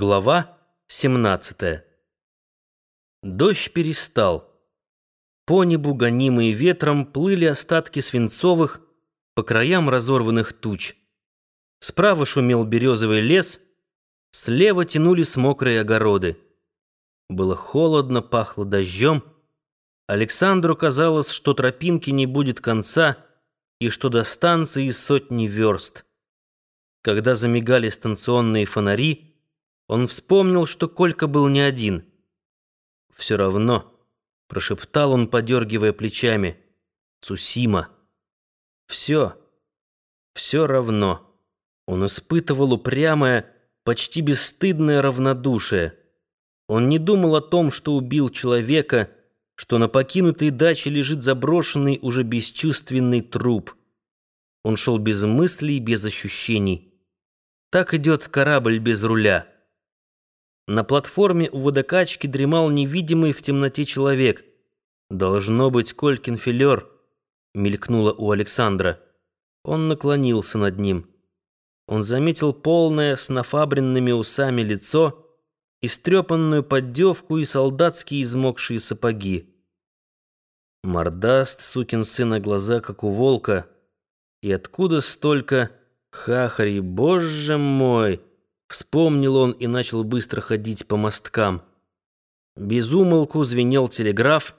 Глава 17 Дождь перестал. По небу, гонимые ветром, плыли остатки свинцовых по краям разорванных туч. Справа шумел березовый лес, слева тянулись мокрые огороды. Было холодно, пахло дождем. Александру казалось, что тропинки не будет конца и что до станции сотни верст. Когда замигали станционные фонари, он вспомнил, что Колька был не один. «Все равно», — прошептал он, подергивая плечами, — «Цусима». «Все, все равно». Он испытывал упрямое, почти бесстыдное равнодушие. Он не думал о том, что убил человека, что на покинутой даче лежит заброшенный, уже бесчувственный труп. Он шел без мыслей, без ощущений. Так идет корабль без руля. На платформе у водокачки дремал невидимый в темноте человек. «Должно быть Колькин филер», — мелькнуло у Александра. Он наклонился над ним. Он заметил полное с нафабренными усами лицо, истрепанную поддевку и солдатские измокшие сапоги. Мордаст, сукин сын, глаза, как у волка. И откуда столько хахари, боже мой! Вспомнил он и начал быстро ходить по мосткам. Безумолку звенел телеграф,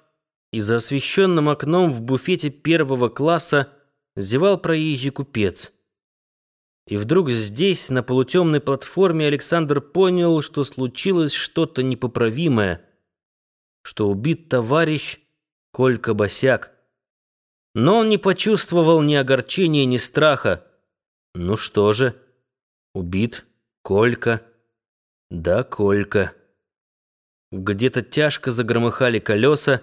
и за освещенным окном в буфете первого класса зевал проезжий купец. И вдруг здесь, на полутемной платформе, Александр понял, что случилось что-то непоправимое, что убит товарищ Колька Босяк. Но он не почувствовал ни огорчения, ни страха. Ну что же, убит Колька. Да, Колька. Где-то тяжко загромыхали колеса,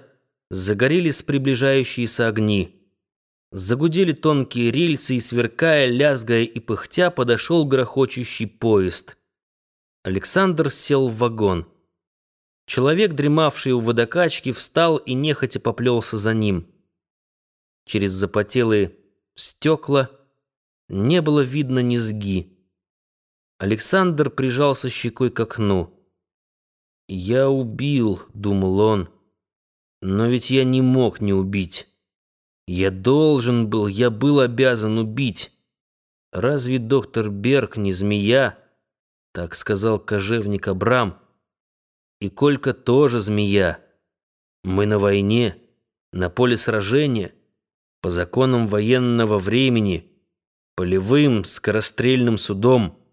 загорелись приближающиеся огни. Загудели тонкие рельсы, и, сверкая, лязгая и пыхтя, подошел грохочущий поезд. Александр сел в вагон. Человек, дремавший у водокачки, встал и нехотя поплелся за ним. Через запотелые стекла не было видно низги. Александр прижался щекой к окну. «Я убил», — думал он, — «но ведь я не мог не убить. Я должен был, я был обязан убить. Разве доктор Берг не змея?» — так сказал кожевник Абрам. «И Колька тоже змея. Мы на войне, на поле сражения, по законам военного времени, полевым скорострельным судом».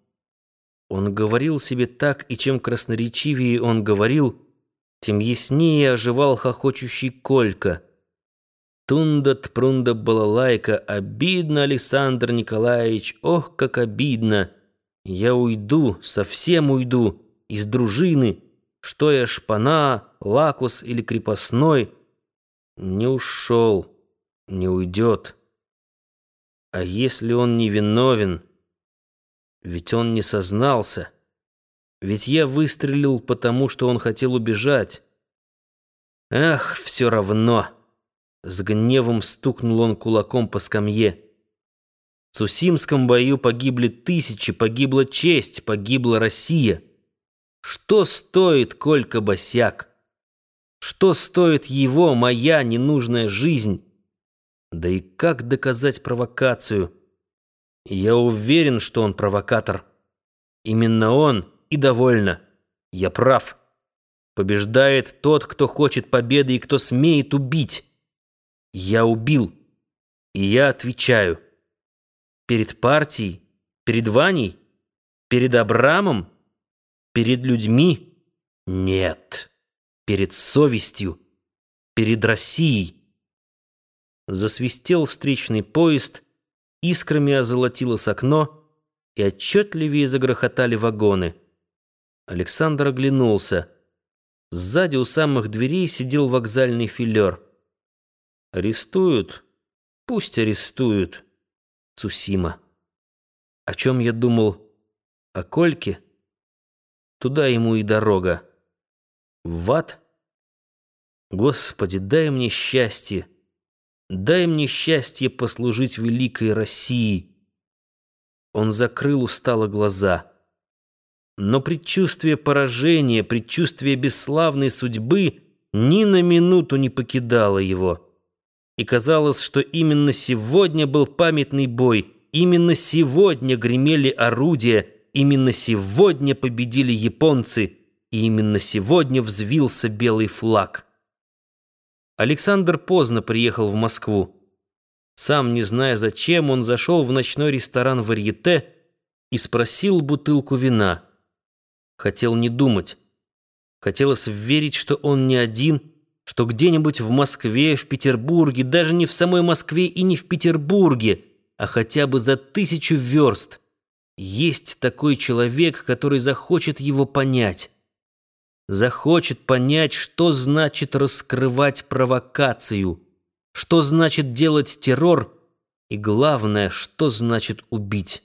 Он говорил себе так, и чем красноречивее он говорил, тем яснее оживал хохочущий Колька. Тунда-тпрунда балалайка, обидно, Александр Николаевич, ох, как обидно. Я уйду, совсем уйду, из дружины, что я шпана, лакус или крепостной. Не ушел, не уйдет. А если он невиновен... Ведь он не сознался. Ведь я выстрелил потому, что он хотел убежать. Ах, все равно. С гневом стукнул он кулаком по скамье. В Цусимском бою погибли тысячи, погибла честь, погибла Россия. Что стоит Колька Босяк? Что стоит его, моя ненужная жизнь? Да и как доказать провокацию? Я уверен, что он провокатор. Именно он и довольно. Я прав. Побеждает тот, кто хочет победы и кто смеет убить. Я убил. И я отвечаю. Перед партией, перед Ваней, перед Абрамом, перед людьми? Нет. Перед совестью, перед Россией. Засвистел встречный поезд — Искрами озолотилось окно, и отчетливее загрохотали вагоны. Александр оглянулся. Сзади у самых дверей сидел вокзальный филер. «Арестуют? Пусть арестуют. Цусима. О чем я думал? О Кольке? Туда ему и дорога. В ад? Господи, дай мне счастье!» Дай мне счастье послужить великой России. Он закрыл устало глаза. Но предчувствие поражения, предчувствие бесславной судьбы ни на минуту не покидало его. И казалось, что именно сегодня был памятный бой, именно сегодня гремели орудия, именно сегодня победили японцы, и именно сегодня взвился белый флаг. Александр поздно приехал в Москву. Сам не зная зачем, он зашел в ночной ресторан «Варьете» и спросил бутылку вина. Хотел не думать. Хотелось верить, что он не один, что где-нибудь в Москве, в Петербурге, даже не в самой Москве и не в Петербурге, а хотя бы за тысячу верст, есть такой человек, который захочет его понять. Захочет понять, что значит раскрывать провокацию, что значит делать террор и, главное, что значит убить.